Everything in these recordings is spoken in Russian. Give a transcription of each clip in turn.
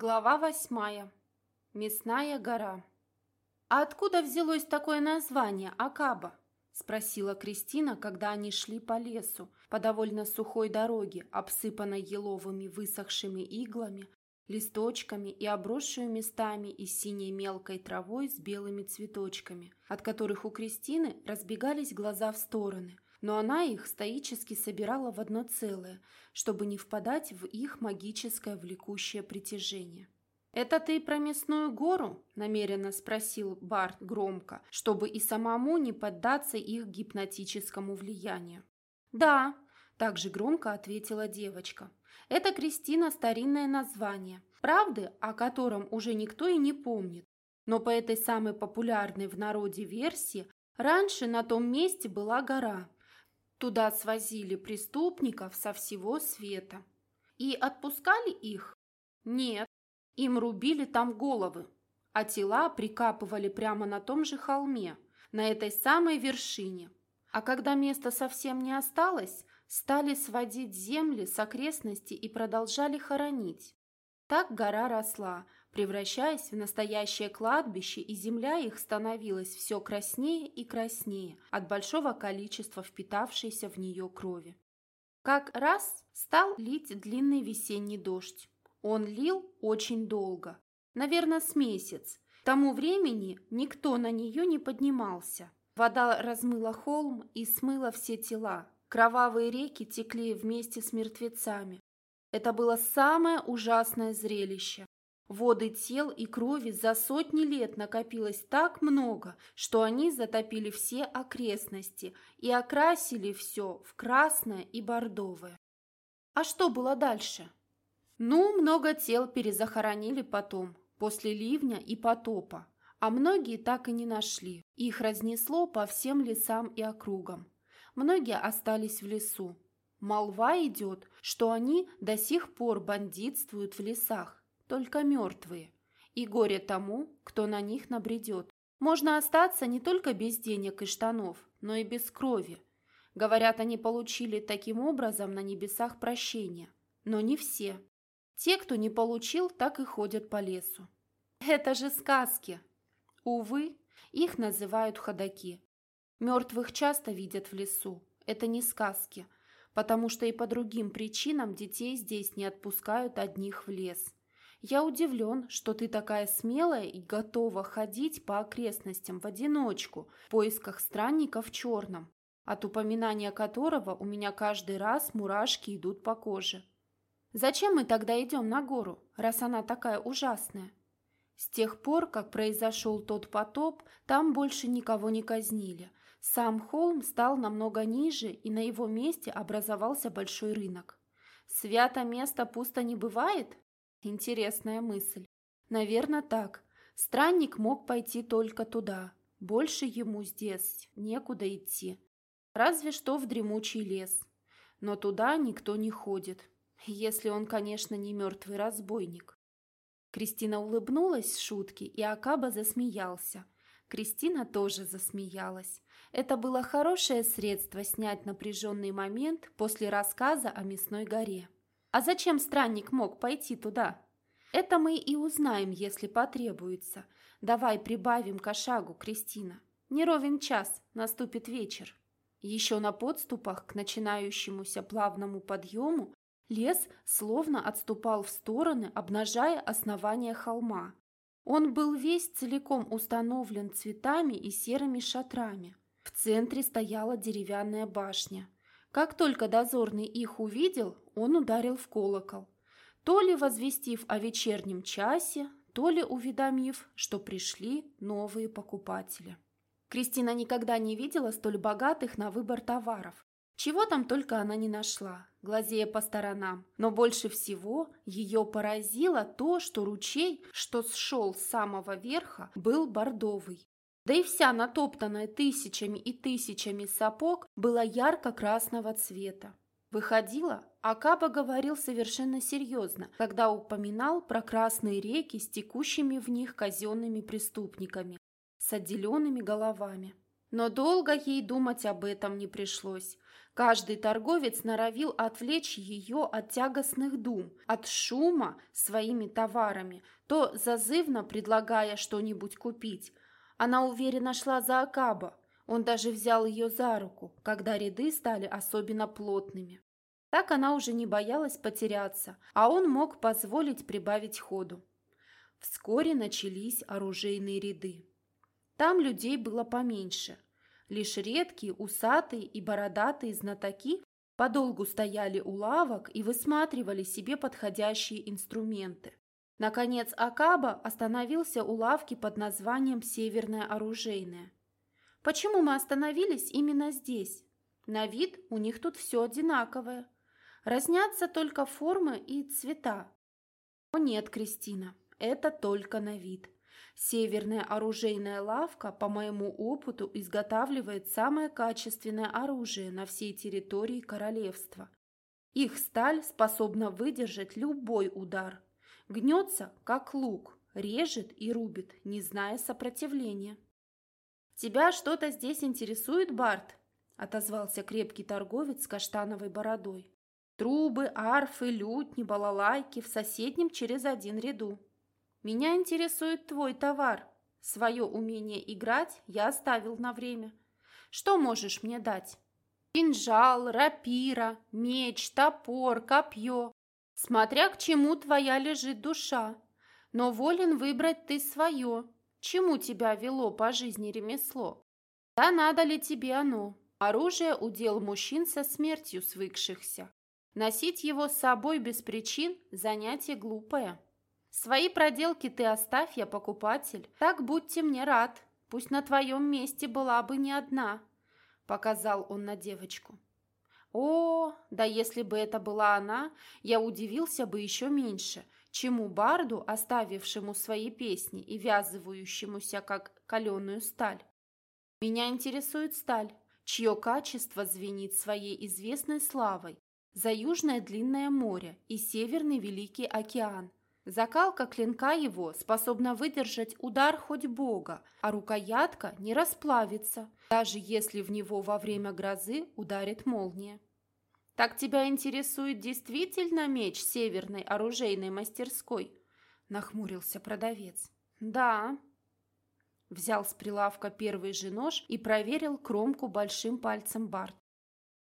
Глава восьмая. Мясная гора. «А откуда взялось такое название Акаба?» – спросила Кристина, когда они шли по лесу, по довольно сухой дороге, обсыпанной еловыми высохшими иглами, листочками и обросшую местами и синей мелкой травой с белыми цветочками, от которых у Кристины разбегались глаза в стороны – но она их стоически собирала в одно целое, чтобы не впадать в их магическое влекущее притяжение. «Это ты про мясную гору?» – намеренно спросил Барт громко, чтобы и самому не поддаться их гипнотическому влиянию. «Да», – также громко ответила девочка. «Это Кристина старинное название, правды, о котором уже никто и не помнит. Но по этой самой популярной в народе версии раньше на том месте была гора, Туда свозили преступников со всего света. И отпускали их? Нет, им рубили там головы, а тела прикапывали прямо на том же холме, на этой самой вершине. А когда места совсем не осталось, стали сводить земли с окрестностей и продолжали хоронить. Так гора росла, превращаясь в настоящее кладбище, и земля их становилась все краснее и краснее от большого количества впитавшейся в нее крови. Как раз стал лить длинный весенний дождь. Он лил очень долго, наверное, с месяц. К тому времени никто на нее не поднимался. Вода размыла холм и смыла все тела. Кровавые реки текли вместе с мертвецами, это было самое ужасное зрелище. Воды тел и крови за сотни лет накопилось так много, что они затопили все окрестности и окрасили все в красное и бордовое. А что было дальше? Ну, много тел перезахоронили потом, после ливня и потопа, а многие так и не нашли. Их разнесло по всем лесам и округам. Многие остались в лесу, Молва идет, что они до сих пор бандитствуют в лесах, только мертвые. И горе тому, кто на них набредет. Можно остаться не только без денег и штанов, но и без крови. Говорят, они получили таким образом на небесах прощения. Но не все. Те, кто не получил, так и ходят по лесу. Это же сказки. Увы, их называют ходаки. Мертвых часто видят в лесу. Это не сказки – потому что и по другим причинам детей здесь не отпускают одних в лес. Я удивлен, что ты такая смелая и готова ходить по окрестностям в одиночку в поисках странника в черном, от упоминания которого у меня каждый раз мурашки идут по коже. Зачем мы тогда идем на гору, раз она такая ужасная? С тех пор, как произошел тот потоп, там больше никого не казнили, сам холм стал намного ниже, и на его месте образовался большой рынок. Свято место пусто не бывает? Интересная мысль. Наверное, так. Странник мог пойти только туда. Больше ему здесь некуда идти. Разве что в дремучий лес. Но туда никто не ходит. Если он, конечно, не мертвый разбойник. Кристина улыбнулась с шутки, и Акаба засмеялся. Кристина тоже засмеялась. Это было хорошее средство снять напряженный момент после рассказа о мясной горе. А зачем странник мог пойти туда? Это мы и узнаем, если потребуется. Давай прибавим к шагу, Кристина. Не ровен час, наступит вечер. Еще на подступах к начинающемуся плавному подъему лес словно отступал в стороны, обнажая основание холма. Он был весь целиком установлен цветами и серыми шатрами. В центре стояла деревянная башня. Как только дозорный их увидел, он ударил в колокол, то ли возвестив о вечернем часе, то ли уведомив, что пришли новые покупатели. Кристина никогда не видела столь богатых на выбор товаров. Чего там только она не нашла, глазея по сторонам. Но больше всего ее поразило то, что ручей, что сшел с самого верха, был бордовый. Да и вся натоптанная тысячами и тысячами сапог была ярко-красного цвета. Выходило, Акаба говорил совершенно серьезно, когда упоминал про красные реки с текущими в них казенными преступниками, с отделенными головами. Но долго ей думать об этом не пришлось. Каждый торговец норовил отвлечь ее от тягостных дум, от шума своими товарами, то зазывно предлагая что-нибудь купить. Она уверенно шла за Акаба. Он даже взял ее за руку, когда ряды стали особенно плотными. Так она уже не боялась потеряться, а он мог позволить прибавить ходу. Вскоре начались оружейные ряды. Там людей было поменьше. Лишь редкие, усатые и бородатые знатоки подолгу стояли у лавок и высматривали себе подходящие инструменты. Наконец Акаба остановился у лавки под названием «Северная оружейная». Почему мы остановились именно здесь? На вид у них тут все одинаковое. Разнятся только формы и цвета. О нет, Кристина, это только на вид. Северная оружейная лавка, по моему опыту, изготавливает самое качественное оружие на всей территории королевства. Их сталь способна выдержать любой удар. Гнется, как лук, режет и рубит, не зная сопротивления. «Тебя что-то здесь интересует, Барт?» – отозвался крепкий торговец с каштановой бородой. «Трубы, арфы, лютни, балалайки в соседнем через один ряду. Меня интересует твой товар. Свое умение играть я оставил на время. Что можешь мне дать? Кинжал, рапира, меч, топор, копье. Смотря к чему твоя лежит душа. Но волен выбрать ты свое. Чему тебя вело по жизни ремесло? Да надо ли тебе оно? Оружие – удел мужчин со смертью свыкшихся. Носить его с собой без причин – занятие глупое. Свои проделки ты оставь, я покупатель. Так будьте мне рад. Пусть на твоем месте была бы не одна, — показал он на девочку. О, да если бы это была она, я удивился бы еще меньше, чему барду, оставившему свои песни и вязывающемуся, как каленую сталь. Меня интересует сталь, чье качество звенит своей известной славой за южное длинное море и северный Великий океан, Закалка клинка его способна выдержать удар хоть бога, а рукоятка не расплавится, даже если в него во время грозы ударит молния. «Так тебя интересует действительно меч северной оружейной мастерской?» – нахмурился продавец. «Да». Взял с прилавка первый же нож и проверил кромку большим пальцем Барт.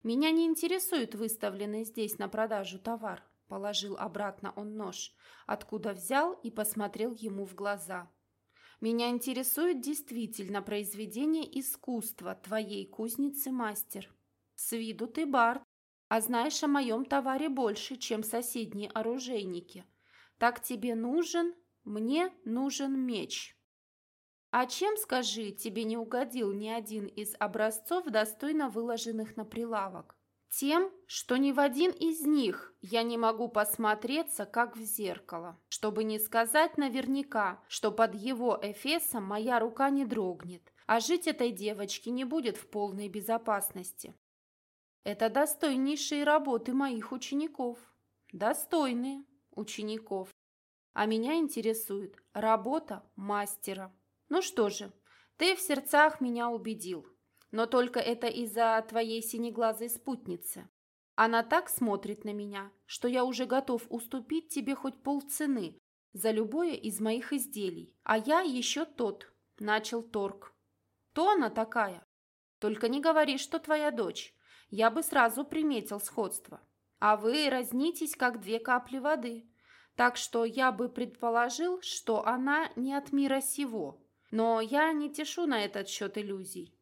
«Меня не интересует выставленный здесь на продажу товар. Положил обратно он нож, откуда взял и посмотрел ему в глаза. «Меня интересует действительно произведение искусства твоей кузницы-мастер. С виду ты бард, а знаешь о моем товаре больше, чем соседние оружейники. Так тебе нужен, мне нужен меч». «А чем, скажи, тебе не угодил ни один из образцов, достойно выложенных на прилавок?» Тем, что ни в один из них я не могу посмотреться, как в зеркало, чтобы не сказать наверняка, что под его эфесом моя рука не дрогнет, а жить этой девочке не будет в полной безопасности. Это достойнейшие работы моих учеников. Достойные учеников. А меня интересует работа мастера. Ну что же, ты в сердцах меня убедил. Но только это из-за твоей синеглазой спутницы. Она так смотрит на меня, что я уже готов уступить тебе хоть полцены за любое из моих изделий. А я еще тот, начал торг. То она такая. Только не говори, что твоя дочь. Я бы сразу приметил сходство. А вы разнитесь, как две капли воды. Так что я бы предположил, что она не от мира сего. Но я не тешу на этот счет иллюзий.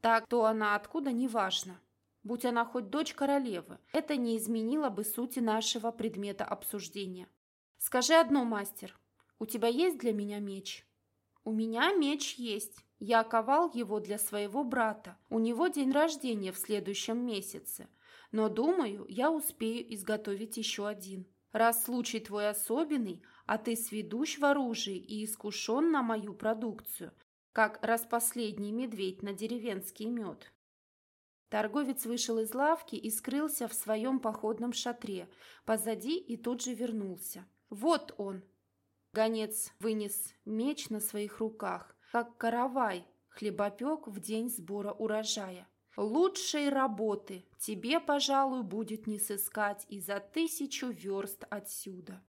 Так, то она откуда, неважно. Будь она хоть дочь королевы, это не изменило бы сути нашего предмета обсуждения. Скажи одно, мастер, у тебя есть для меня меч? У меня меч есть. Я ковал его для своего брата. У него день рождения в следующем месяце. Но, думаю, я успею изготовить еще один. Раз случай твой особенный, а ты сведущ в оружии и искушен на мою продукцию, как распоследний медведь на деревенский мед. Торговец вышел из лавки и скрылся в своем походном шатре, позади и тут же вернулся. Вот он! Гонец вынес меч на своих руках, как каравай, хлебопек в день сбора урожая. Лучшей работы тебе, пожалуй, будет не сыскать и за тысячу верст отсюда.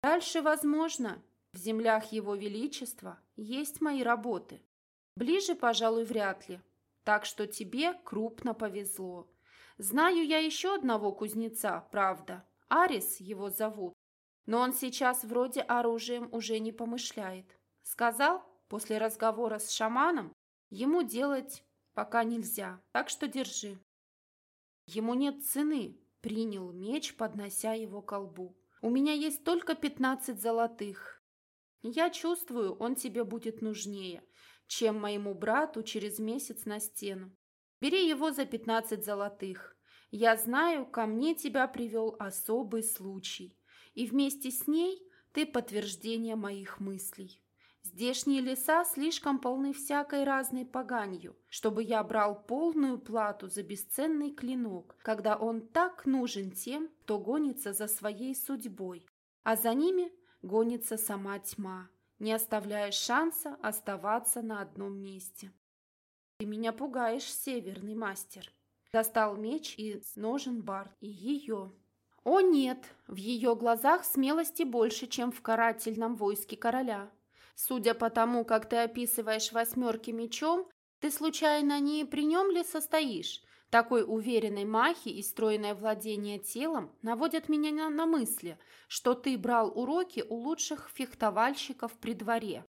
Дальше, возможно, в землях Его Величества есть мои работы. Ближе, пожалуй, вряд ли. Так что тебе крупно повезло. Знаю я еще одного кузнеца, правда. Арис его зовут. Но он сейчас вроде оружием уже не помышляет. Сказал, после разговора с шаманом, ему делать пока нельзя, так что держи. Ему нет цены, принял меч, поднося его колбу. У меня есть только пятнадцать золотых. Я чувствую, он тебе будет нужнее, чем моему брату через месяц на стену. Бери его за пятнадцать золотых. Я знаю, ко мне тебя привел особый случай, и вместе с ней ты подтверждение моих мыслей. Здешние леса слишком полны всякой разной поганью, чтобы я брал полную плату за бесценный клинок, когда он так нужен тем, кто гонится за своей судьбой, а за ними гонится сама тьма, не оставляя шанса оставаться на одном месте. Ты меня пугаешь, северный мастер. Достал меч из ножен Барт и ее. О нет, в ее глазах смелости больше, чем в карательном войске короля. Судя по тому, как ты описываешь восьмерки мечом, ты случайно не при нем ли состоишь? Такой уверенной махи и стройное владение телом наводят меня на, на мысли, что ты брал уроки у лучших фехтовальщиков при дворе.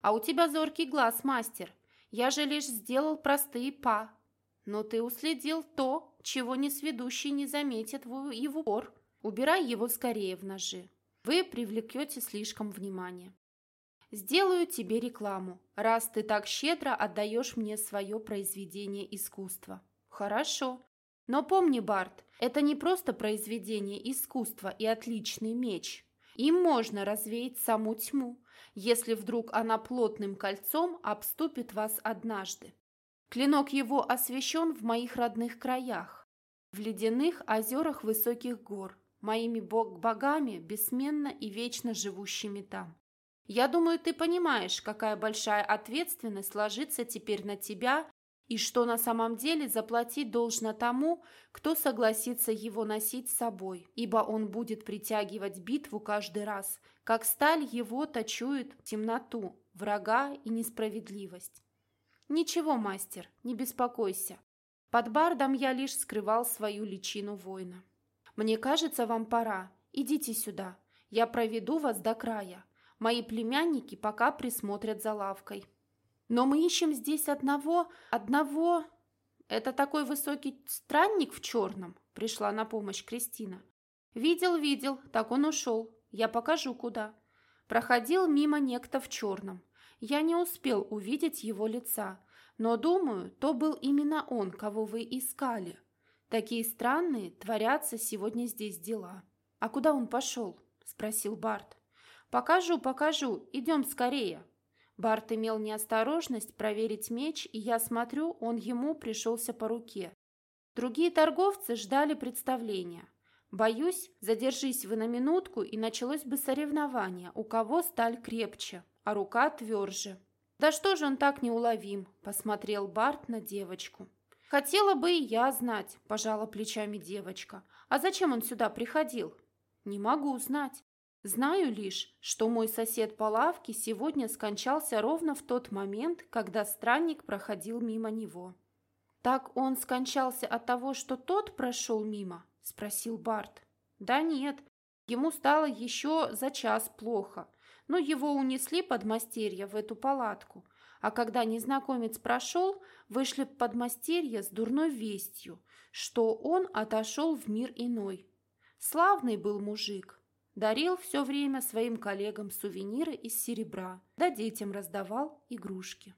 А у тебя зоркий глаз, мастер. Я же лишь сделал простые па. Но ты уследил то, чего несведущий не заметит в, и в упор. Убирай его скорее в ножи. Вы привлекете слишком внимание. Сделаю тебе рекламу, раз ты так щедро отдаешь мне свое произведение искусства. Хорошо. Но помни, Барт, это не просто произведение искусства и отличный меч. Им можно развеять саму тьму, если вдруг она плотным кольцом обступит вас однажды. Клинок его освящен в моих родных краях, в ледяных озерах высоких гор, моими бог-богами, бессменно и вечно живущими там. Я думаю, ты понимаешь, какая большая ответственность ложится теперь на тебя и что на самом деле заплатить должно тому, кто согласится его носить с собой, ибо он будет притягивать битву каждый раз, как сталь его точует темноту, врага и несправедливость. Ничего, мастер, не беспокойся. Под бардом я лишь скрывал свою личину воина. Мне кажется, вам пора. Идите сюда. Я проведу вас до края. Мои племянники пока присмотрят за лавкой. Но мы ищем здесь одного... одного... Это такой высокий странник в черном, пришла на помощь Кристина. Видел, видел, так он ушел. Я покажу, куда. Проходил мимо некто в черном. Я не успел увидеть его лица, но, думаю, то был именно он, кого вы искали. Такие странные творятся сегодня здесь дела. А куда он пошел? Спросил Барт. «Покажу, покажу, идем скорее». Барт имел неосторожность проверить меч, и я смотрю, он ему пришелся по руке. Другие торговцы ждали представления. Боюсь, задержись вы на минутку, и началось бы соревнование, у кого сталь крепче, а рука тверже. «Да что же он так неуловим?» – посмотрел Барт на девочку. «Хотела бы и я знать», – пожала плечами девочка. «А зачем он сюда приходил?» «Не могу знать. Знаю лишь, что мой сосед по лавке сегодня скончался ровно в тот момент, когда странник проходил мимо него. «Так он скончался от того, что тот прошел мимо?» – спросил Барт. «Да нет, ему стало еще за час плохо, но его унесли подмастерья в эту палатку, а когда незнакомец прошел, вышли подмастерья с дурной вестью, что он отошел в мир иной. Славный был мужик, Дарил все время своим коллегам сувениры из серебра, да детям раздавал игрушки.